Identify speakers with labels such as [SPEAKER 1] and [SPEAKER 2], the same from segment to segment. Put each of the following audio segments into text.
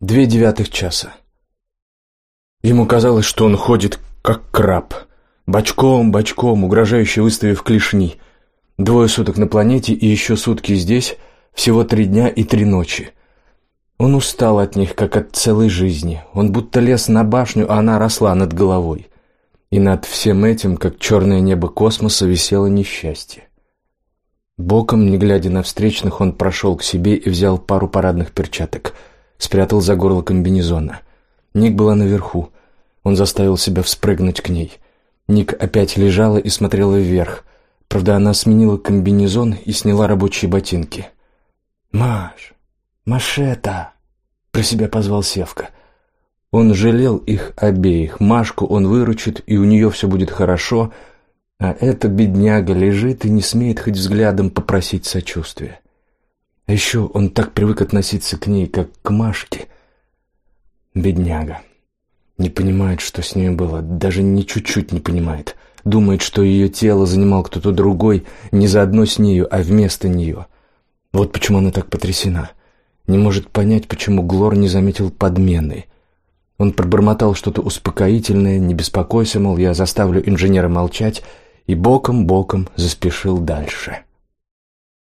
[SPEAKER 1] Две девятых часа. Ему казалось, что он ходит как краб. Бочком, бочком, угрожающе выставив клешни. Двое суток на планете и еще сутки здесь, всего три дня и три ночи. Он устал от них, как от целой жизни. Он будто лез на башню, а она росла над головой. И над всем этим, как черное небо космоса, висело несчастье. Боком, не глядя на встречных, он прошел к себе и взял пару парадных перчаток — спрятал за горло комбинезона. Ник была наверху. Он заставил себя вспрыгнуть к ней. Ник опять лежала и смотрела вверх. Правда, она сменила комбинезон и сняла рабочие ботинки. «Маш! Машета!» — про себя позвал Севка. Он жалел их обеих. Машку он выручит, и у нее все будет хорошо, а эта бедняга лежит и не смеет хоть взглядом попросить сочувствия. А еще он так привык относиться к ней, как к Машке. Бедняга. Не понимает, что с ней было, даже ни чуть-чуть не понимает. Думает, что ее тело занимал кто-то другой, не заодно с нею, а вместо нее. Вот почему она так потрясена. Не может понять, почему Глор не заметил подмены. Он пробормотал что-то успокоительное, не беспокойся, мол, я заставлю инженера молчать, и боком-боком заспешил дальше.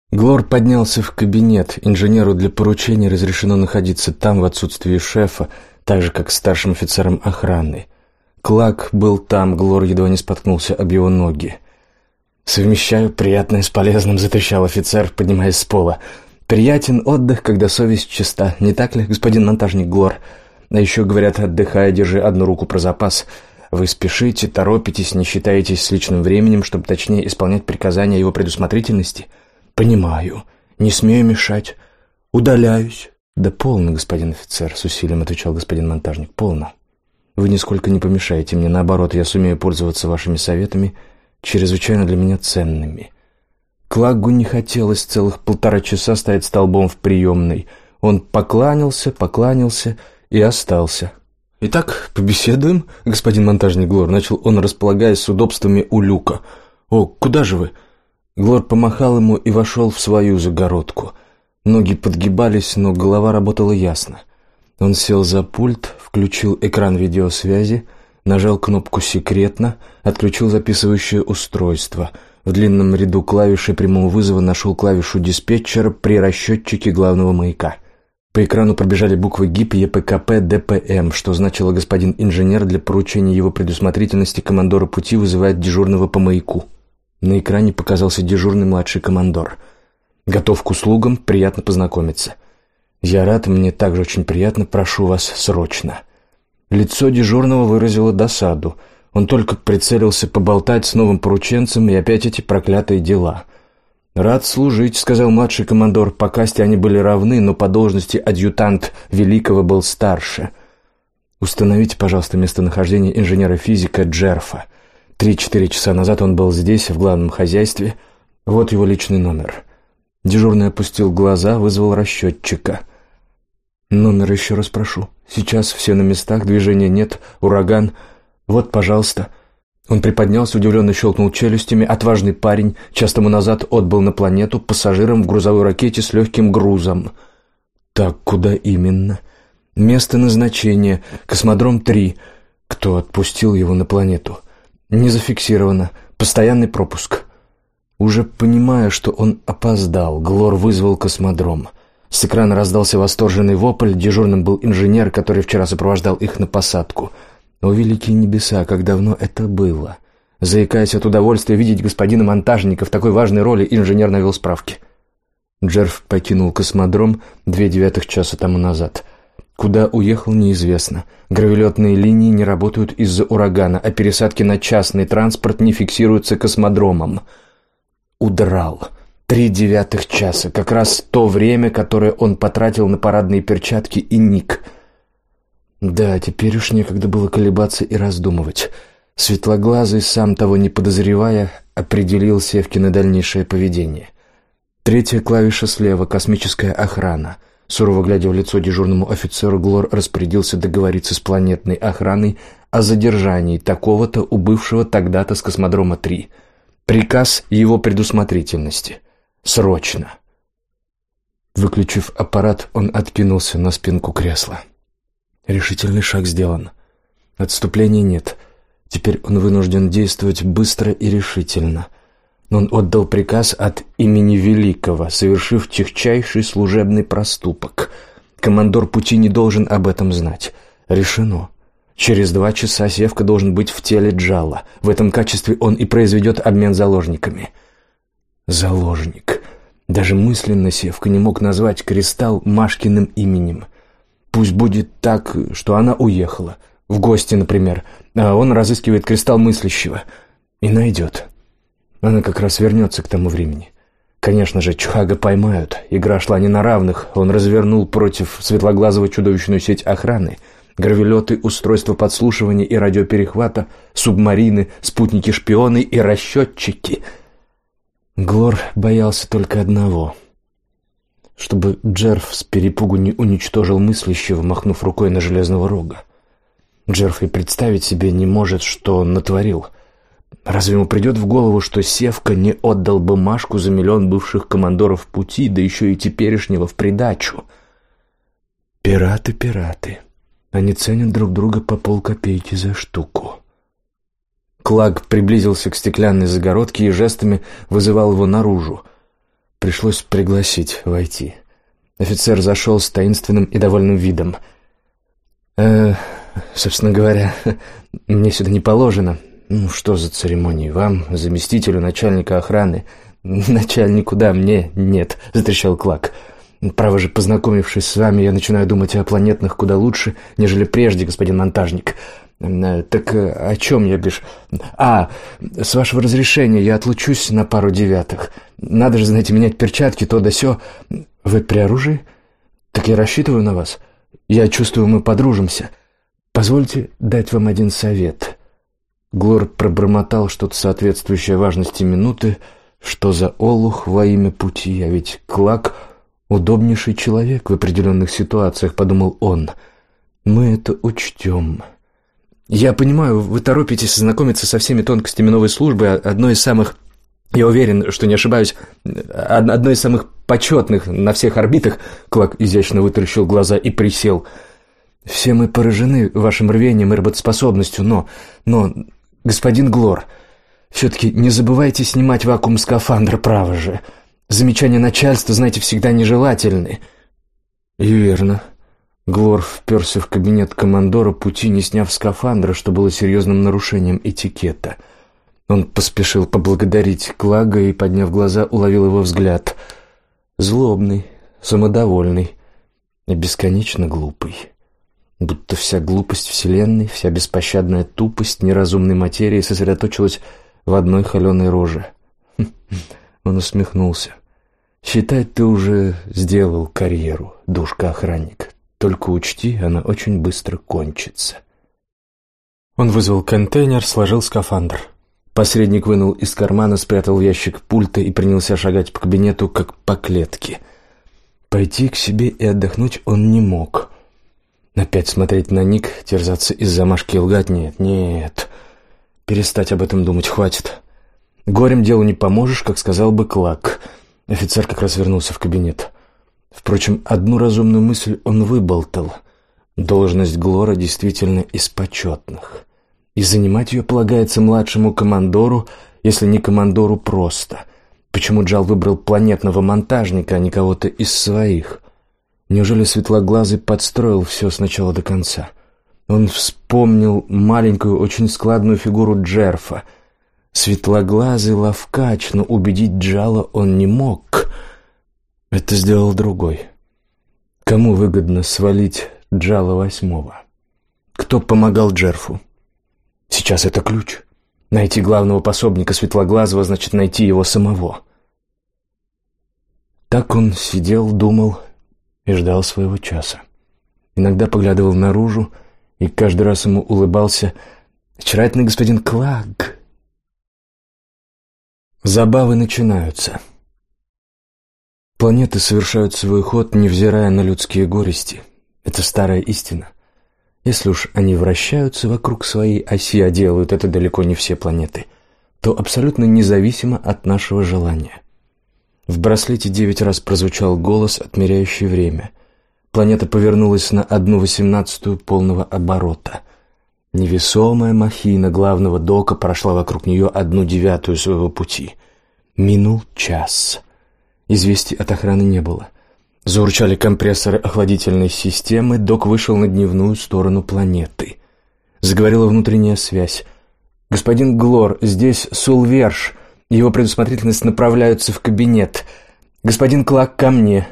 [SPEAKER 1] Глор поднялся в кабинет. Инженеру для поручения разрешено находиться там в отсутствии шефа, так же, как старшим офицерам охраны. Клак был там, Глор едва не споткнулся об его ноги. «Совмещаю приятное с полезным», — затрещал офицер, поднимаясь с пола. «Приятен отдых, когда совесть чиста, не так ли, господин монтажник Глор? А еще, говорят, отдыхая, держи одну руку про запас. Вы спешите, торопитесь, не считаетесь с личным временем, чтобы точнее исполнять приказания его предусмотрительности». «Понимаю. Не смею мешать. Удаляюсь». «Да полно, господин офицер», — с усилием отвечал господин монтажник. «Полно. Вы нисколько не помешаете мне. Наоборот, я сумею пользоваться вашими советами, чрезвычайно для меня ценными». Клагу не хотелось целых полтора часа стоять столбом в приемной. Он покланялся, покланялся и остался. «Итак, побеседуем, господин монтажник Глор», — начал он, располагаясь с удобствами у люка. «О, куда же вы?» Глор помахал ему и вошел в свою загородку. Ноги подгибались, но голова работала ясно. Он сел за пульт, включил экран видеосвязи, нажал кнопку «Секретно», отключил записывающее устройство. В длинном ряду клавиши прямого вызова нашел клавишу диспетчера при расчетчике главного маяка. По экрану пробежали буквы ГИП, ЕПКП, ДПМ, что значило господин инженер для поручения его предусмотрительности командора пути вызывает дежурного по маяку. На экране показался дежурный младший командор. «Готов к услугам, приятно познакомиться». «Я рад, мне также очень приятно, прошу вас срочно». Лицо дежурного выразило досаду. Он только прицелился поболтать с новым порученцем, и опять эти проклятые дела. «Рад служить», — сказал младший командор. По касте они были равны, но по должности адъютант Великого был старше. «Установите, пожалуйста, местонахождение инженера-физика Джерфа». Три-четыре часа назад он был здесь, в главном хозяйстве. Вот его личный номер. Дежурный опустил глаза, вызвал расчетчика. «Номер еще раз прошу. Сейчас все на местах, движения нет, ураган. Вот, пожалуйста». Он приподнялся, удивленно щелкнул челюстями. Отважный парень, час тому назад отбыл на планету пассажиром в грузовой ракете с легким грузом. «Так, куда именно?» «Место назначения. Космодром-3. Кто отпустил его на планету?» Не зафиксировано. Постоянный пропуск. Уже понимая, что он опоздал, Глор вызвал космодром. С экрана раздался восторженный вопль, дежурным был инженер, который вчера сопровождал их на посадку. О, великие небеса, как давно это было! Заикаясь от удовольствия видеть господина монтажника в такой важной роли, инженер навел справки. Джерф покинул космодром две девятых часа тому назад — Куда уехал, неизвестно. Гравелетные линии не работают из-за урагана, а пересадки на частный транспорт не фиксируются космодромом. Удрал. Три девятых часа, как раз то время, которое он потратил на парадные перчатки и ник. Да, теперь уж некогда было колебаться и раздумывать. Светлоглазый, сам того не подозревая, определил Севкина дальнейшее поведение. Третья клавиша слева — космическая охрана — Сурово глядя в лицо дежурному офицеру, Глор распорядился договориться с планетной охраной о задержании такого-то убывшего тогда-то с космодрома-3. Приказ его предусмотрительности. Срочно. Выключив аппарат, он откинулся на спинку кресла. Решительный шаг сделан. Отступления нет. Теперь он вынужден действовать быстро и решительно. Но он отдал приказ от имени Великого, совершив тихчайший служебный проступок. Командор пути не должен об этом знать. Решено. Через два часа Севка должен быть в теле Джала. В этом качестве он и произведет обмен заложниками. Заложник. Даже мысленно Севка не мог назвать кристалл Машкиным именем. Пусть будет так, что она уехала. В гости, например. А он разыскивает кристалл мыслящего. И найдет. Она как раз вернется к тому времени. Конечно же, Чхага поймают. Игра шла не на равных. Он развернул против Светлоглазого чудовищную сеть охраны — Гравелеты, устройства подслушивания и радиоперехвата, субмарины, спутники-шпионы и расчетчики. Глор боялся только одного — чтобы Джерф с перепугу не уничтожил мыслящего, махнув рукой на железного рога. Джерф и представить себе не может, что он натворил. Разве ему придет в голову, что Севка не отдал бы Машку за миллион бывших командоров пути, да еще и теперешнего в придачу? Пираты, пираты. Они ценят друг друга по полкопейки за штуку. Клаг приблизился к стеклянной загородке и жестами вызывал его наружу. Пришлось пригласить войти. Офицер зашел с таинственным и довольным видом. «Э, собственно говоря, мне сюда не положено. Ну, что за церемонии? Вам, заместителю начальника охраны?» «Начальнику, да, мне нет», — затрещал Клак. Право же, познакомившись с вами, я начинаю думать о планетных куда лучше, нежели прежде, господин монтажник. Э, так э, о чем я бишь? А, с вашего разрешения я отлучусь на пару девятых. Надо же, знаете, менять перчатки, то да сё. Вы при оружии? Так я рассчитываю на вас. Я чувствую, мы подружимся. Позвольте дать вам один совет. Глор пробормотал что-то соответствующее важности минуты, что за олух во имя пути, а ведь Клак «Удобнейший человек в определенных ситуациях», — подумал он. «Мы это учтем». «Я понимаю, вы торопитесь знакомиться со всеми тонкостями новой службы, одной из самых, я уверен, что не ошибаюсь, одной из самых почетных на всех орбитах», — Клак изящно вытаращил глаза и присел. «Все мы поражены вашим рвением и работоспособностью, но... но... господин Глор, все-таки не забывайте снимать вакуум скафандра, право же». Замечания начальства, знаете, всегда нежелательны». «И верно». Глор вперся в кабинет командора пути, не сняв скафандра, что было серьезным нарушением этикета. Он поспешил поблагодарить Клага и, подняв глаза, уловил его взгляд. Злобный, самодовольный и бесконечно глупый. Будто вся глупость Вселенной, вся беспощадная тупость неразумной материи сосредоточилась в одной холеной роже. Он усмехнулся. «Считай, ты уже сделал карьеру, душка-охранник. Только учти, она очень быстро кончится». Он вызвал контейнер, сложил скафандр. Посредник вынул из кармана, спрятал в ящик пульта и принялся шагать по кабинету, как по клетке. Пойти к себе и отдохнуть он не мог. Опять смотреть на Ник, терзаться из-за Машки и лгать? Нет, нет. Перестать об этом думать хватит. Горем делу не поможешь, как сказал бы Клак. Офицер как раз вернулся в кабинет. Впрочем, одну разумную мысль он выболтал. Должность Глора действительно из почетных. И занимать ее полагается младшему командору, если не командору просто. Почему Джал выбрал планетного монтажника, а не кого-то из своих? Неужели Светлоглазый подстроил все с начала до конца? Он вспомнил маленькую, очень складную фигуру Джерфа — Светлоглазый ловкач, но убедить Джала он не мог. Это сделал другой. Кому выгодно свалить Джала восьмого? Кто помогал Джерфу? Сейчас это ключ. Найти главного пособника Светлоглазого значит найти его самого. Так он сидел, думал и ждал своего часа. Иногда поглядывал наружу, и каждый раз ему улыбался очаровательный господин Клаг, Забавы начинаются. Планеты совершают свой ход, невзирая на людские горести. Это старая истина. Если уж они вращаются вокруг своей оси, а делают это далеко не все планеты, то абсолютно независимо от нашего желания. В браслете девять раз прозвучал голос, отмеряющий время. Планета повернулась на одну восемнадцатую полного оборота. Невесомая махина главного дока прошла вокруг нее одну девятую своего пути. Минул час. Известий от охраны не было. Заурчали компрессоры охладительной системы, док вышел на дневную сторону планеты. Заговорила внутренняя связь. «Господин Глор, здесь Сулверш. Его предусмотрительность направляются в кабинет. Господин Клак, ко мне».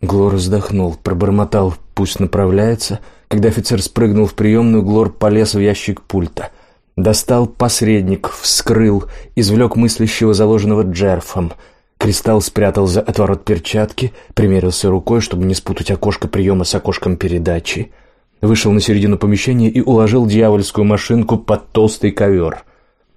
[SPEAKER 1] Глор вздохнул, пробормотал «пусть направляется». Когда офицер спрыгнул в приемную, Глор полез в ящик пульта. Достал посредник, вскрыл, извлек мыслящего, заложенного джерфом. Кристалл спрятал за отворот перчатки, примерился рукой, чтобы не спутать окошко приема с окошком передачи. Вышел на середину помещения и уложил дьявольскую машинку под толстый ковер.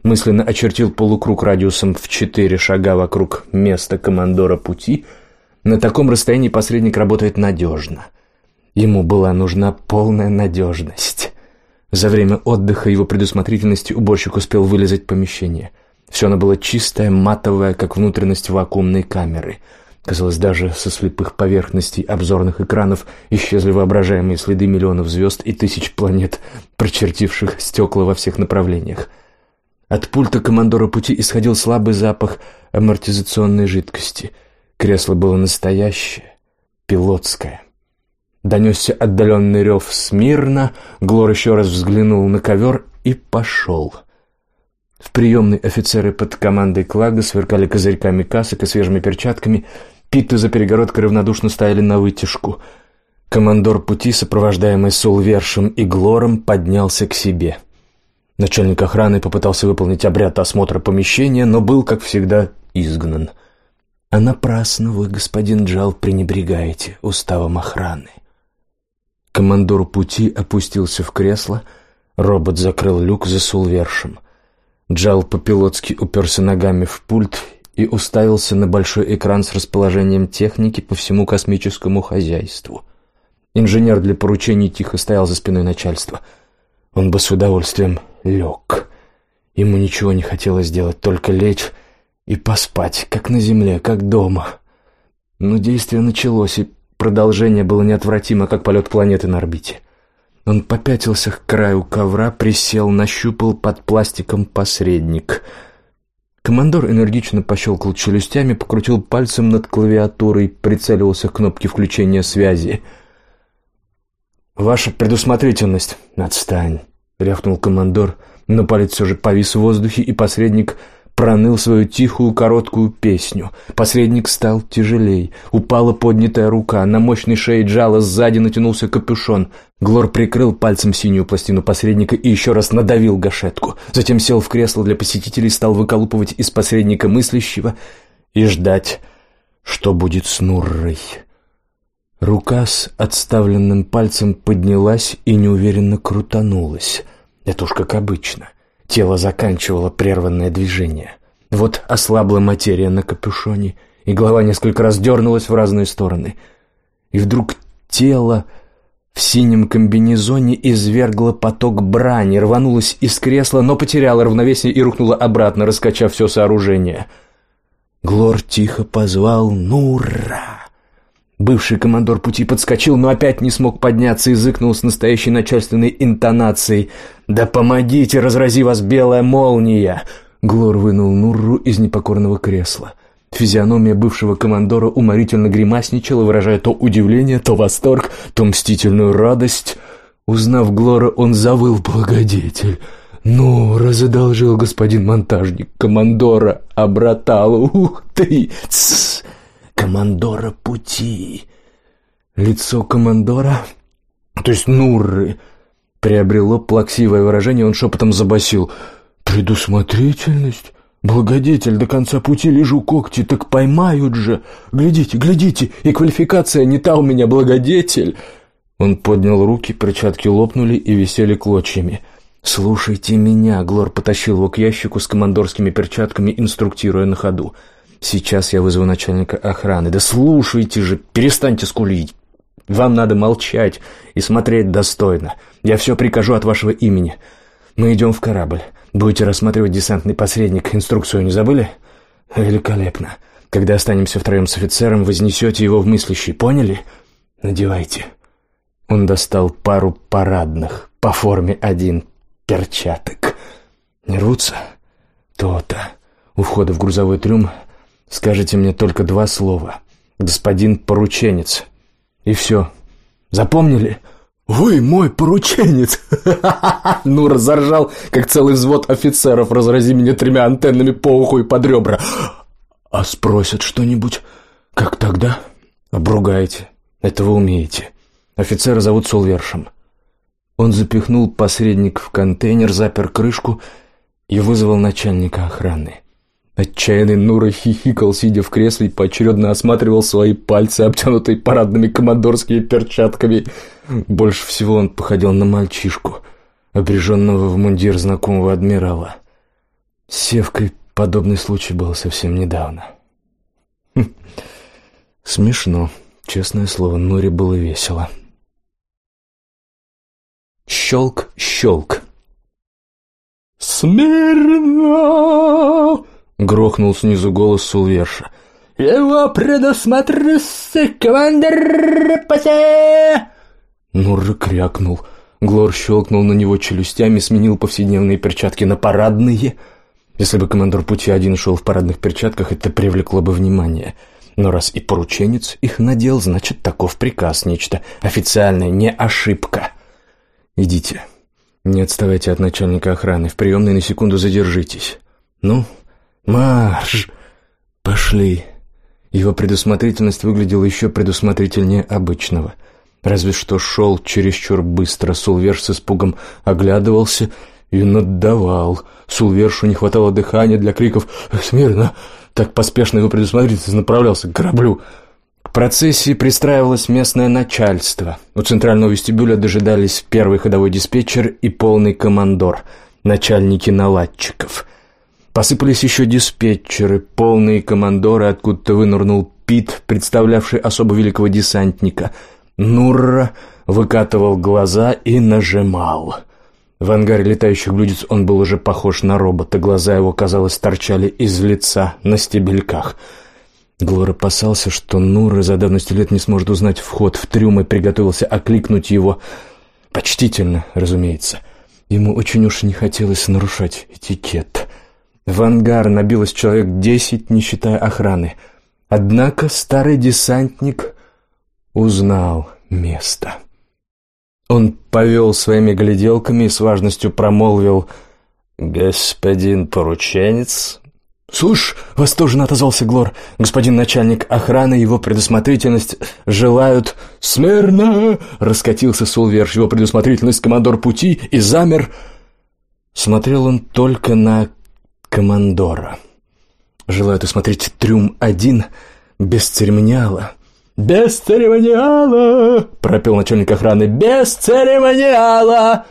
[SPEAKER 1] Мысленно очертил полукруг радиусом в четыре шага вокруг места командора пути — на таком расстоянии посредник работает надежно. Ему была нужна полная надежность. За время отдыха его предусмотрительности уборщик успел вылезать помещение. Все оно было чистое, матовое, как внутренность вакуумной камеры. Казалось, даже со слепых поверхностей обзорных экранов исчезли воображаемые следы миллионов звезд и тысяч планет, прочертивших стекла во всех направлениях. От пульта командора пути исходил слабый запах амортизационной жидкости — Кресло было настоящее, пилотское. Донесся отдаленный рев смирно, Глор еще раз взглянул на ковер и пошел. В приемной офицеры под командой Клага сверкали козырьками касок и свежими перчатками, Питты за перегородкой равнодушно стояли на вытяжку. Командор пути, сопровождаемый Сулвершем и Глором, поднялся к себе. Начальник охраны попытался выполнить обряд осмотра помещения, но был, как всегда, изгнан — а напрасно вы, господин Джал, пренебрегаете уставом охраны. Командор пути опустился в кресло, робот закрыл люк за сулвершем. Джал по-пилотски уперся ногами в пульт и уставился на большой экран с расположением техники по всему космическому хозяйству. Инженер для поручений тихо стоял за спиной начальства. Он бы с удовольствием лег. Ему ничего не хотелось делать, только лечь и поспать, как на земле, как дома. Но действие началось, и продолжение было неотвратимо, как полет планеты на орбите. Он попятился к краю ковра, присел, нащупал под пластиком посредник. Командор энергично пощелкал челюстями, покрутил пальцем над клавиатурой, прицелился к кнопке включения связи. «Ваша предусмотрительность...» «Отстань!» — рявкнул командор, но палец все же повис в воздухе, и посредник проныл свою тихую короткую песню. Посредник стал тяжелей. Упала поднятая рука. На мощной шее Джала сзади натянулся капюшон. Глор прикрыл пальцем синюю пластину посредника и еще раз надавил гашетку. Затем сел в кресло для посетителей, стал выколупывать из посредника мыслящего и ждать, что будет с Нуррой. Рука с отставленным пальцем поднялась и неуверенно крутанулась. Это уж как обычно. Тело заканчивало прерванное движение. Вот ослабла материя на капюшоне, и голова несколько раз дернулась в разные стороны. И вдруг тело в синем комбинезоне извергло поток брани, рванулось из кресла, но потеряло равновесие и рухнуло обратно, раскачав все сооружение. Глор тихо позвал «Нура!» Бывший командор пути подскочил, но опять не смог подняться и зыкнул с настоящей начальственной интонацией. «Да помогите, разрази вас белая молния!» Глор вынул Нурру из непокорного кресла. Физиономия бывшего командора уморительно гримасничала, выражая то удивление, то восторг, то мстительную радость. Узнав Глора, он завыл благодетель. «Нура!» — задолжил господин монтажник. «Командора обратала! Ух ты! Тссс!» Командора пути. Лицо командора, то есть Нурры, приобрело плаксивое выражение, он шепотом забасил. «Предусмотрительность? Благодетель, до конца пути лежу когти, так поймают же! Глядите, глядите, и квалификация не та у меня, благодетель!» Он поднял руки, перчатки лопнули и висели клочьями. «Слушайте меня!» — Глор потащил его к ящику с командорскими перчатками, инструктируя на ходу. Сейчас я вызову начальника охраны. Да слушайте же, перестаньте скулить. Вам надо молчать и смотреть достойно. Я все прикажу от вашего имени. Мы идем в корабль. Будете рассматривать десантный посредник. Инструкцию не забыли? Великолепно. Когда останемся втроем с офицером, вознесете его в мыслящий. Поняли? Надевайте». Он достал пару парадных, по форме один, перчаток. «Не рвутся?» «То-то. У входа в грузовой трюм скажите мне только два слова. Господин порученец. И все. Запомнили?» «Вы мой порученец!» Ну, разоржал, как целый взвод офицеров, разрази меня тремя антеннами по уху и под ребра. «А спросят что-нибудь? Как тогда?» «Обругайте. Это вы умеете. Офицера зовут Солвершем». Он запихнул посредник в контейнер, запер крышку и вызвал начальника охраны. Отчаянный Нура хихикал, сидя в кресле, и поочередно осматривал свои пальцы, обтянутые парадными командорскими перчатками. Больше всего он походил на мальчишку, обреженного в мундир знакомого адмирала. С Севкой подобный случай был совсем недавно. Хм. Смешно, честное слово, Нуре было весело. Щелк, щелк. «Смирно!» Грохнул снизу голос Сулверша. «Его предусмотрится командир Пасе!» Нурра крякнул. Глор щелкнул на него челюстями, сменил повседневные перчатки на парадные. Если бы командор пути один шел в парадных перчатках, это привлекло бы внимание. Но раз и порученец их надел, значит, таков приказ, нечто официальное, не ошибка. «Идите. Не отставайте от начальника охраны. В приемной на секунду задержитесь. Ну, «Марш! Пошли!» Его предусмотрительность выглядела еще предусмотрительнее обычного. Разве что шел чересчур быстро. Сулверш с испугом оглядывался и наддавал. Сулвершу не хватало дыхания для криков «Смирно!» Так поспешно его предусмотрительность направлялся к кораблю. К процессии пристраивалось местное начальство. У центрального вестибюля дожидались первый ходовой диспетчер и полный командор, начальники наладчиков — Посыпались еще диспетчеры, полные командоры, откуда-то вынырнул Пит, представлявший особо великого десантника. Нурра выкатывал глаза и нажимал. В ангаре летающих блюдец он был уже похож на робота, глаза его, казалось, торчали из лица на стебельках. Глор опасался, что Нурра за давностью лет не сможет узнать вход в трюм и приготовился окликнуть его почтительно, разумеется. Ему очень уж не хотелось нарушать этикет. В ангар набилось человек десять, не считая охраны. Однако старый десантник узнал место. Он повел своими гляделками и с важностью промолвил «Господин порученец». «Слушь!» — восторженно отозвался Глор. «Господин начальник охраны, его предусмотрительность желают...» «Смирно!» — раскатился Сулверш, его предусмотрительность командор пути и замер. Смотрел он только на командора. Желают осмотреть трюм-1 без церемониала. «Без церемониала!» — пропел начальник охраны. «Без церемониала!»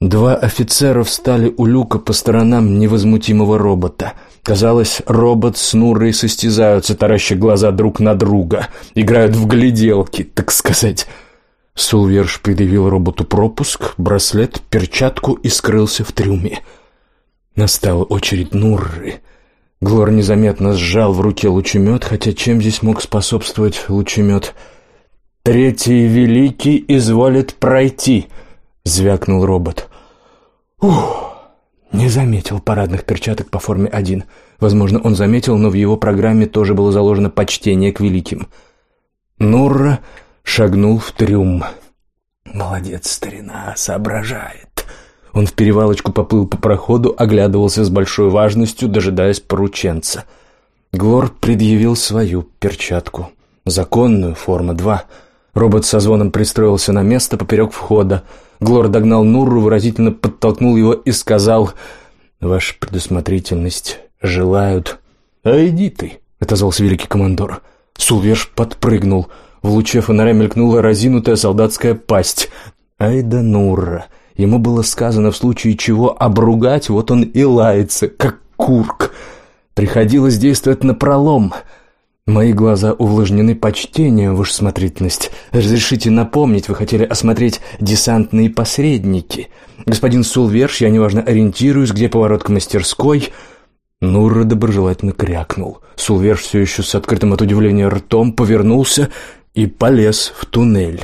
[SPEAKER 1] Два офицера встали у люка по сторонам невозмутимого робота. Казалось, робот с Нурой состязаются, тараща глаза друг на друга. Играют в гляделки, так сказать. Сулверш предъявил роботу пропуск, браслет, перчатку и скрылся в трюме. Настала очередь Нурры. Глор незаметно сжал в руке лучемет, хотя чем здесь мог способствовать лучемет? «Третий великий изволит пройти», — звякнул робот. «Ух!» Не заметил парадных перчаток по форме один. Возможно, он заметил, но в его программе тоже было заложено почтение к великим. Нурра шагнул в трюм. «Молодец, старина, соображает». Он в перевалочку поплыл по проходу, оглядывался с большой важностью, дожидаясь порученца. Глор предъявил свою перчатку. Законную, форма 2. Робот со звоном пристроился на место поперек входа. Глор догнал Нурру, выразительно подтолкнул его и сказал «Ваша предусмотрительность желают». «А иди ты», — отозвался великий командор. Сулверш подпрыгнул. В луче фонаря мелькнула разинутая солдатская пасть. «Ай да Нурра!» Ему было сказано в случае чего обругать, вот он и лается, как курк. Приходилось действовать напролом. Мои глаза увлажнены почтением, ваша смотрительность. Разрешите напомнить, вы хотели осмотреть десантные посредники. Господин Сулверш, я неважно ориентируюсь, где поворот к мастерской. Нурра доброжелательно крякнул. Сулверш все еще с открытым от удивления ртом повернулся и полез в туннель.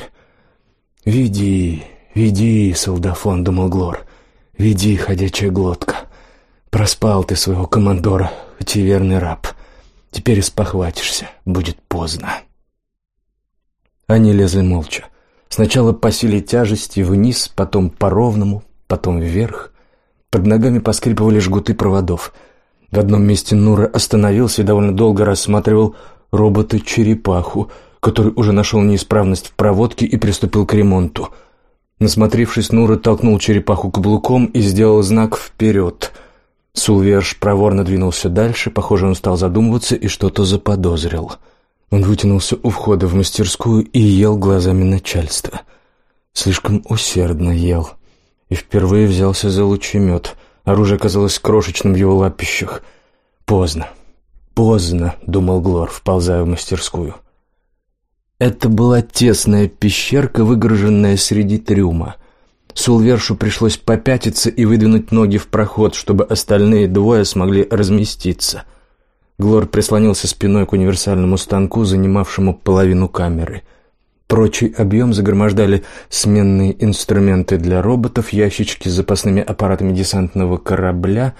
[SPEAKER 1] «Веди, веди, солдафон», — думал Глор, — «веди, ходячая глотка. Проспал ты своего командора, и верный раб. Теперь спохватишься, будет поздно». Они лезли молча. Сначала по силе тяжести вниз, потом по ровному, потом вверх. Под ногами поскрипывали жгуты проводов. В одном месте Нура остановился и довольно долго рассматривал робота-черепаху, который уже нашел неисправность в проводке и приступил к ремонту. Насмотревшись, Нура толкнул черепаху каблуком и сделал знак «Вперед!». Сулверш проворно двинулся дальше, похоже, он стал задумываться и что-то заподозрил. Он вытянулся у входа в мастерскую и ел глазами начальства. Слишком усердно ел. И впервые взялся за лучемет. Оружие казалось крошечным в его лапищах. Поздно. Поздно, думал Глор, вползая в мастерскую. Это была тесная пещерка, выгороженная среди трюма. Сулвершу пришлось попятиться и выдвинуть ноги в проход, чтобы остальные двое смогли разместиться — Глор прислонился спиной к универсальному станку, занимавшему половину камеры. Прочий объем загромождали сменные инструменты для роботов, ящички с запасными аппаратами десантного корабля,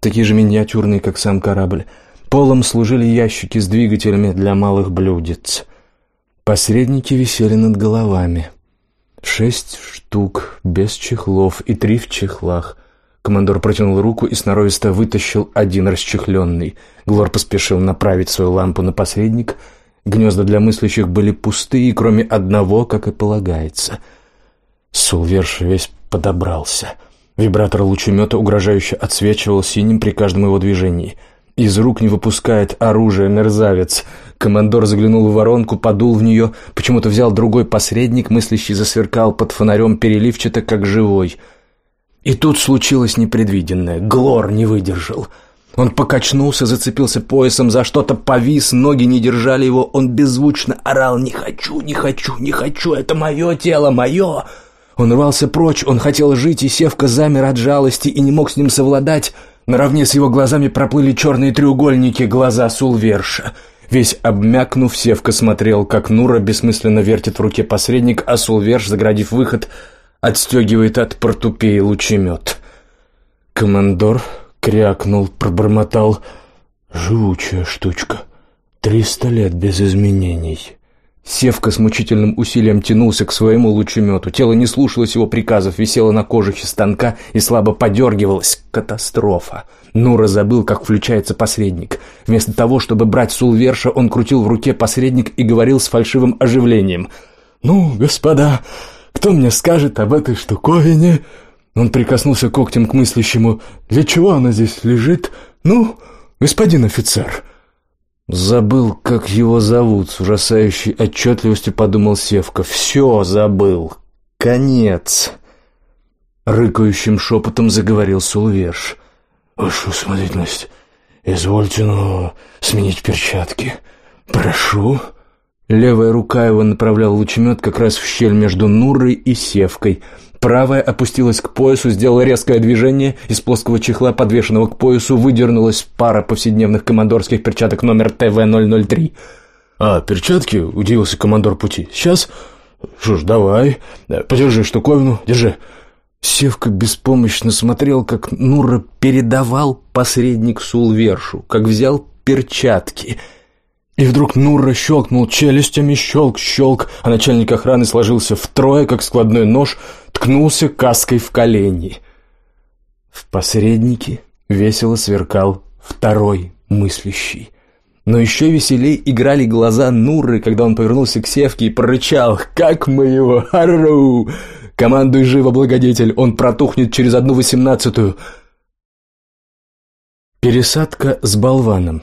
[SPEAKER 1] такие же миниатюрные, как сам корабль. Полом служили ящики с двигателями для малых блюдец. Посредники висели над головами. Шесть штук, без чехлов, и три в чехлах. Командор протянул руку и сноровисто вытащил один расчехленный. Глор поспешил направить свою лампу на посредник. Гнезда для мыслящих были пустые, кроме одного, как и полагается. Сулверш весь подобрался. Вибратор лучемета угрожающе отсвечивал синим при каждом его движении. Из рук не выпускает оружие мерзавец. Командор заглянул в воронку, подул в нее, почему-то взял другой посредник, мыслящий засверкал под фонарем переливчато, как живой — и тут случилось непредвиденное. Глор не выдержал. Он покачнулся, зацепился поясом за что-то, повис, ноги не держали его. Он беззвучно орал «Не хочу, не хочу, не хочу, это мое тело, мое!» Он рвался прочь, он хотел жить, и Севка замер от жалости и не мог с ним совладать. Наравне с его глазами проплыли черные треугольники глаза Сулверша. Весь обмякнув, Севка смотрел, как Нура бессмысленно вертит в руке посредник, а Сулверш, заградив выход, отстегивает от портупеи лучемет. Командор крякнул, пробормотал. «Живучая штучка. Триста лет без изменений». Севка с мучительным усилием тянулся к своему лучемету. Тело не слушалось его приказов, висело на кожухе станка и слабо подергивалось. Катастрофа. Нура забыл, как включается посредник. Вместо того, чтобы брать Сулверша, он крутил в руке посредник и говорил с фальшивым оживлением. «Ну, господа, кто мне скажет об этой штуковине?» Он прикоснулся когтем к мыслящему. «Для чего она здесь лежит? Ну, господин офицер!» «Забыл, как его зовут», — с ужасающей отчетливостью подумал Севка. «Все забыл. Конец!» Рыкающим шепотом заговорил Сулверш. «Ваша усмотрительность, извольте, ну, сменить перчатки. Прошу». Левая рука его направляла лучемет как раз в щель между Нурой и Севкой. Правая опустилась к поясу, сделала резкое движение. Из плоского чехла, подвешенного к поясу, выдернулась пара повседневных командорских перчаток номер ТВ-003. «А, перчатки?» — удивился командор пути. «Сейчас? Что ж, давай. Подержи штуковину, держи». Севка беспомощно смотрел, как Нура передавал посредник Сулвершу, как взял перчатки — и вдруг Нурра щелкнул челюстями, щелк-щелк, а начальник охраны сложился втрое, как складной нож, ткнулся каской в колени. В посреднике весело сверкал второй мыслящий. Но еще веселей играли глаза Нурры, когда он повернулся к Севке и прорычал «Как мы его! Ару! Командуй живо, благодетель, он протухнет через одну восемнадцатую!» Пересадка с болваном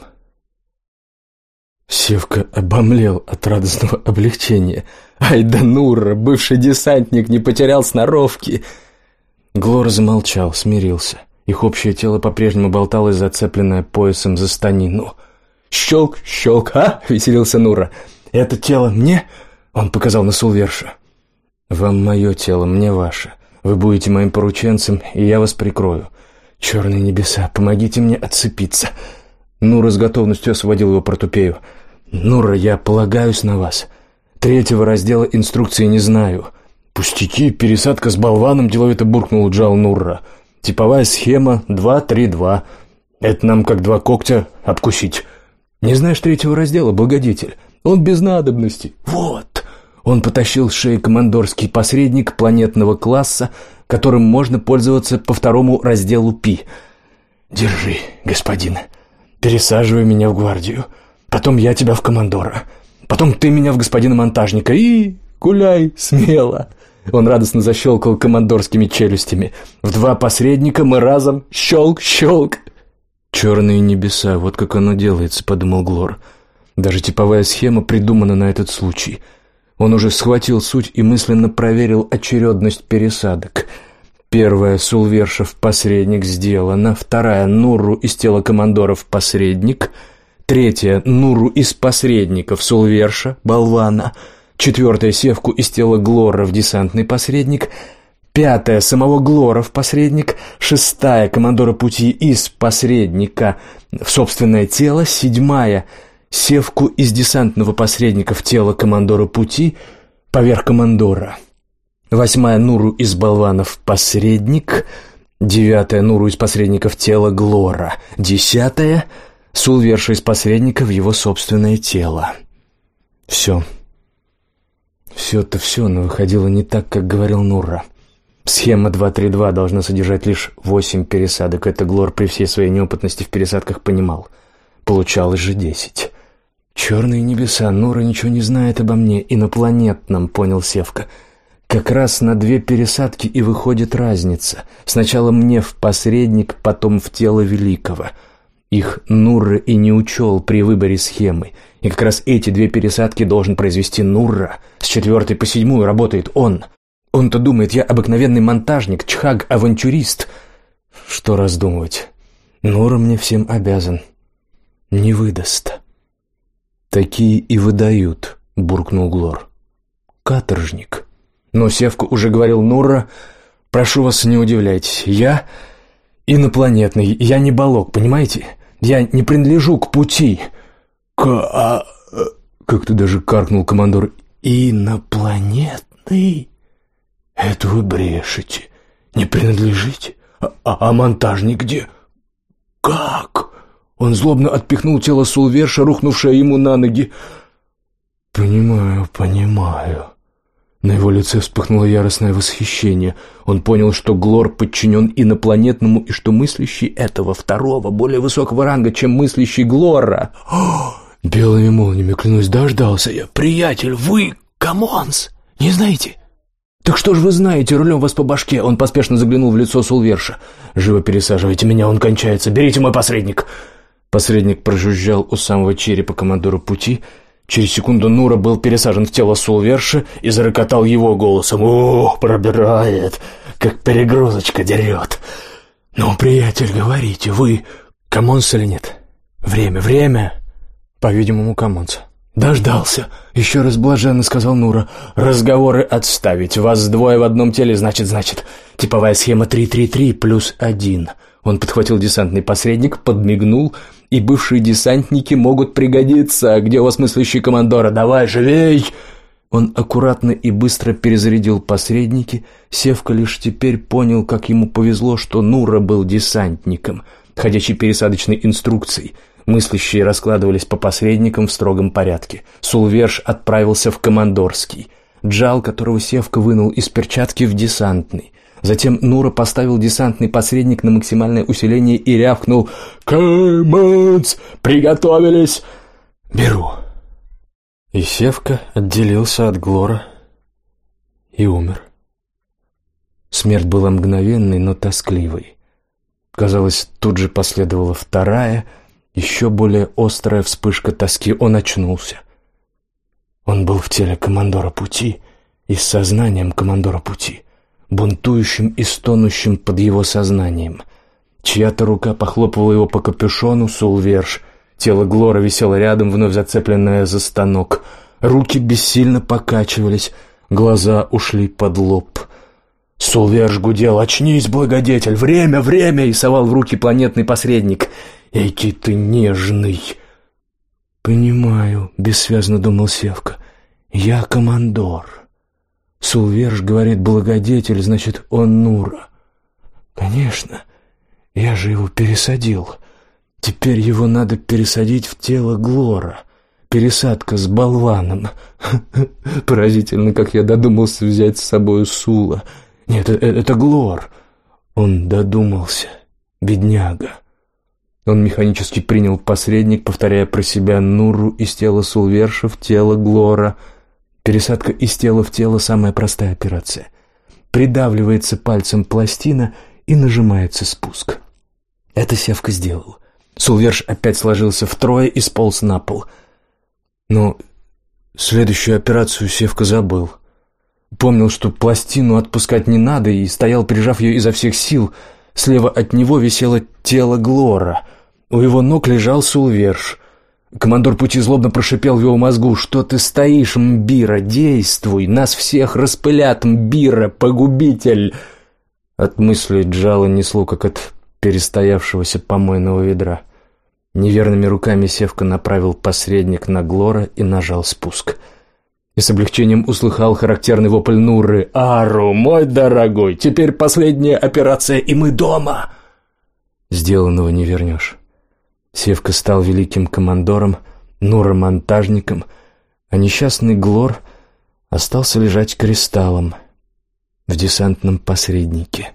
[SPEAKER 1] Севка обомлел от радостного облегчения. «Ай да Нура, бывший десантник, не потерял сноровки!» Глор замолчал, смирился. Их общее тело по-прежнему болталось, зацепленное поясом за станину. «Щелк, щелк, а?» — веселился Нура. «Это тело мне?» — он показал на Сулверша. «Вам мое тело, мне ваше. Вы будете моим порученцем, и я вас прикрою. Черные небеса, помогите мне отцепиться!» Нура с готовностью освободил его портупею. «Нура, я полагаюсь на вас. Третьего раздела инструкции не знаю. Пустяки, пересадка с болваном, деловито буркнул Джал Нурра. Типовая схема 2-3-2. Это нам как два когтя обкусить. Не знаешь третьего раздела, благодетель? Он без надобности. Вот. Он потащил с шеи командорский посредник планетного класса, которым можно пользоваться по второму разделу Пи. Держи, господин. Пересаживай меня в гвардию. Потом я тебя в командора. Потом ты меня в господина монтажника и гуляй смело. Он радостно защелкал командорскими челюстями. В два посредника мы разом щелк-щелк. «Черные небеса, вот как оно делается», — подумал Глор. «Даже типовая схема придумана на этот случай». Он уже схватил суть и мысленно проверил очередность пересадок. Первая — Сулвершев посредник сделана, вторая — Нурру из тела командоров посредник, третья — Нурру из посредников Сулверша, болвана, четвертая — Севку из тела Глора в десантный посредник — Пятая — самого Глора в посредник. Шестая — командора пути из посредника в собственное тело. Седьмая — севку из десантного посредника в тело командора пути поверх командора. Восьмая — Нуру из болванов посредник. Девятая — Нуру из посредника в тело Глора. Десятая — Сулверша из посредника в его собственное тело. Все. Все-то все, но выходило не так, как говорил Нурра. — Схема 232 должна содержать лишь восемь пересадок. Это Глор при всей своей неопытности в пересадках понимал. Получалось же десять. «Черные небеса, Нора ничего не знает обо мне, инопланетном», — понял Севка. «Как раз на две пересадки и выходит разница. Сначала мне в посредник, потом в тело Великого». Их Нурра и не учел при выборе схемы. И как раз эти две пересадки должен произвести Нурра. С четвертой по седьмую работает он. Он-то думает, я обыкновенный монтажник, чхаг-авантюрист. Что раздумывать? Нора мне всем обязан. Не выдаст. Такие и выдают, буркнул Глор. Каторжник. Но Севку уже говорил Нура, прошу вас, не удивляйтесь. Я инопланетный, я не балок, понимаете? Я не принадлежу к пути. К... А... Э, как-то даже каркнул командор. Инопланетный? «Это вы брешете. Не принадлежите. А, а, а монтажник где?» «Как?» Он злобно отпихнул тело Сулверша, рухнувшее ему на ноги. «Понимаю, понимаю». На его лице вспыхнуло яростное восхищение. Он понял, что Глор подчинен инопланетному и что мыслящий этого второго, более высокого ранга, чем мыслящий Глора. О, белыми молниями, клянусь, дождался я. «Приятель, вы, Камонс, не знаете? «Так что ж вы знаете, рулем вас по башке!» Он поспешно заглянул в лицо Сулверша. «Живо пересаживайте меня, он кончается! Берите мой посредник!» Посредник прожужжал у самого черепа командора пути. Через секунду Нура был пересажен в тело Сулверша и зарокотал его голосом. «О, пробирает! Как перегрузочка дерет!» «Ну, приятель, говорите, вы коммонс или нет?» «Время, время!» «По-видимому, коммонс». «Дождался!» — еще раз блаженно сказал Нура. «Разговоры отставить. Вас двое в одном теле, значит, значит. Типовая схема 333 плюс один». Он подхватил десантный посредник, подмигнул, и бывшие десантники могут пригодиться. Где у вас мыслящий командора? Давай, живей!» Он аккуратно и быстро перезарядил посредники. Севка лишь теперь понял, как ему повезло, что Нура был десантником, ходячей пересадочной инструкцией — Мыслящие раскладывались по посредникам в строгом порядке. Сулверш отправился в командорский. Джал, которого Севка вынул из перчатки, в десантный. Затем Нура поставил десантный посредник на максимальное усиление и рявкнул «Кэмэнс! Приготовились!» «Беру!» И Севка отделился от Глора и умер. Смерть была мгновенной, но тоскливой. Казалось, тут же последовала вторая — еще более острая вспышка тоски, он очнулся. Он был в теле командора пути и с сознанием командора пути, бунтующим и стонущим под его сознанием. Чья-то рука похлопывала его по капюшону, Сулверш. Тело Глора висело рядом, вновь зацепленное за станок. Руки бессильно покачивались, глаза ушли под лоб. Сулверш гудел «Очнись, благодетель! Время, время!» и совал в руки планетный посредник — Эки ты нежный!» «Понимаю», — бессвязно думал Севка. Я командор. Сулверш говорит благодетель, значит, он Нура. Конечно, я же его пересадил. Теперь его надо пересадить в тело Глора. Пересадка с болваном. Поразительно, как я додумался взять с собой Сула. Нет, это, это Глор. Он додумался. Бедняга. Он механически принял посредник, повторяя про себя Нуру из тела Сулверша в тело Глора. Пересадка из тела в тело – самая простая операция. Придавливается пальцем пластина и нажимается спуск. Это Севка сделал. Сулверш опять сложился втрое и сполз на пол. Но следующую операцию Севка забыл. Помнил, что пластину отпускать не надо, и стоял, прижав ее изо всех сил. Слева от него висело тело Глора. У его ног лежал Сулверш. Командор пути злобно прошипел в его мозгу. «Что ты стоишь, Мбира? Действуй! Нас всех распылят, Мбира, погубитель!» От мысли Джала несло, как от перестоявшегося помойного ведра. Неверными руками Севка направил посредник на Глора и нажал спуск. И с облегчением услыхал характерный вопль Нурры. «Ару, мой дорогой, теперь последняя операция, и мы дома!» Сделанного не вернешь. Севка стал великим командором, Нура монтажником, а несчастный Глор остался лежать кристаллом в десантном посреднике.